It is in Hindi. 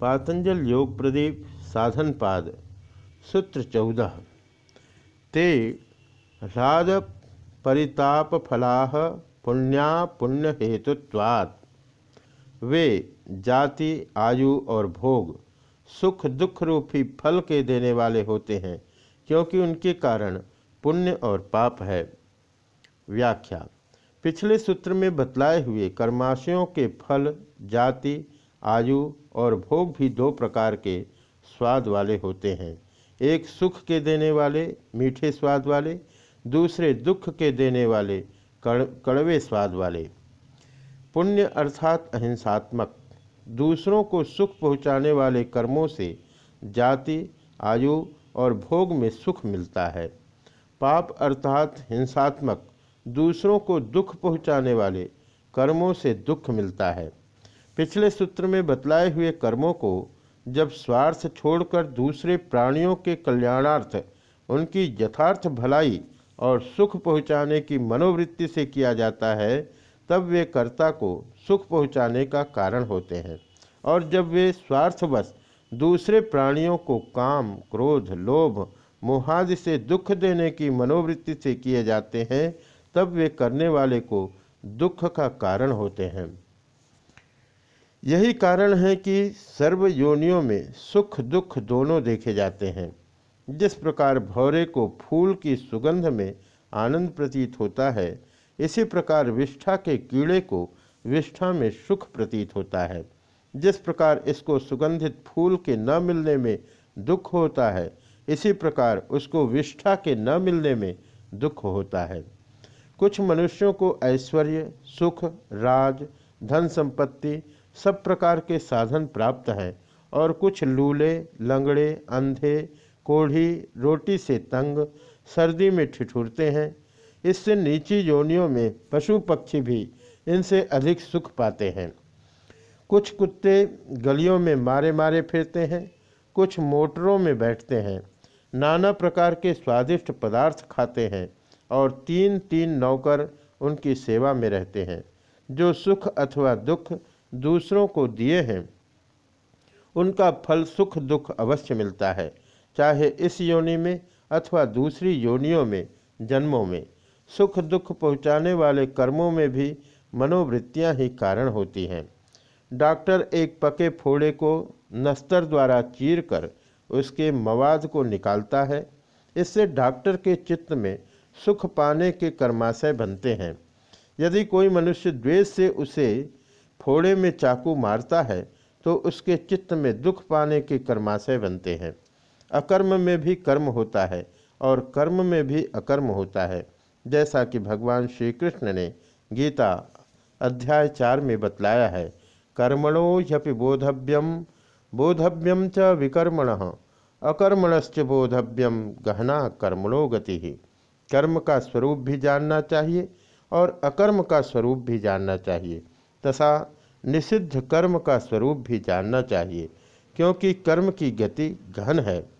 पातंजल योग प्रदीप, साधन पाद, सूत्र चौदह। ते ह्लाद परिताप फला पुण्या पुण्य हेतुत्वात्। वे जाति, आयु और भोग, सुख दुख रूपी फल के देने वाले होते हैं, क्योंकि उनके कारण पुण्य और पाप है। व्याख्या। पिछले सूत्र में बतलाए हुए कर्माशयों के फल, जाति आयु और भोग भी दो प्रकार के स्वाद वाले होते हैं। एक सुख के देने वाले, मीठे स्वाद वाले, दूसरे दुख के देने वाले, कड़, कड़वे स्वाद वाले। पुण्य अर्थात अहिंसात्मक, दूसरों को सुख पहुँचाने वाले कर्मों से जाति, आयु और भोग में सुख मिलता है। पाप अर्थात हिंसात्मक, दूसरों को दुख पहुँचाने वाले कर्मों से दुख मिलता है। पिछले सूत्र में बतलाए हुए कर्मों को जब स्वार्थ छोड़कर दूसरे प्राणियों के कल्याणार्थ, उनकी यथार्थ भलाई और सुख पहुँचाने की मनोवृत्ति से किया जाता है, तब वे कर्ता को सुख पहुँचाने का कारण होते हैं। और जब वे स्वार्थवश दूसरे प्राणियों को काम, क्रोध, लोभ, मोहादि से दुख देने की मनोवृत्ति से किए जाते हैं, तब वे करने वाले को दुख का कारण होते हैं। यही कारण है कि सर्व योनियों में सुख दुख दोनों देखे जाते हैं। जिस प्रकार भौरे को फूल की सुगंध में आनंद प्रतीत होता है, इसी प्रकार विष्ठा के कीड़े को विष्ठा में सुख प्रतीत होता है। जिस प्रकार इसको सुगंधित फूल के न मिलने में दुख होता है, इसी प्रकार उसको विष्ठा के न मिलने में दुख होता है। कुछ मनुष्यों को ऐश्वर्य, सुख, राज धन संपत्ति सब प्रकार के साधन प्राप्त हैं और कुछ लूले, लंगड़े, अंधे, कोढ़ी, रोटी से तंग, सर्दी में ठिठुरते हैं। इससे नीची योनियों में पशु पक्षी भी इनसे अधिक सुख पाते हैं। कुछ कुत्ते गलियों में मारे मारे फिरते हैं, कुछ मोटरों में बैठते हैं, नाना प्रकार के स्वादिष्ट पदार्थ खाते हैं और तीन तीन नौकर उनकी सेवा में रहते हैं, जो सुख अथवा दुख दूसरों को दिए हैं, उनका फल सुख दुख अवश्य मिलता है, चाहे इस योनि में अथवा दूसरी योनियों में, जन्मों में। सुख दुख पहुँचाने वाले कर्मों में भी मनोवृत्तियाँ ही कारण होती हैं। डॉक्टर एक पके फोड़े को नस्तर द्वारा चीर कर उसके मवाद को निकालता है। इससे डॉक्टर के चित्त में सुख पाने के कर्माशय बनते हैं। यदि कोई मनुष्य द्वेष से उसे फोड़े में चाकू मारता है तो उसके चित्त में दुख पाने के कर्माशय बनते हैं। अकर्म में भी कर्म होता है और कर्म में भी अकर्म होता है। जैसा कि भगवान श्री कृष्ण ने गीता अध्याय चार में बतलाया है, कर्मणो ह्यपि बोधव्यम बोधव्यम च विकर्मण, अकर्मणश्च बोधव्यम गहना कर्मणो गति। कर्म का स्वरूप भी जानना चाहिए और अकर्म का स्वरूप भी जानना चाहिए। तथा निषिद्ध कर्म का स्वरूप भी जानना चाहिए क्योंकि कर्म की गति गहन है।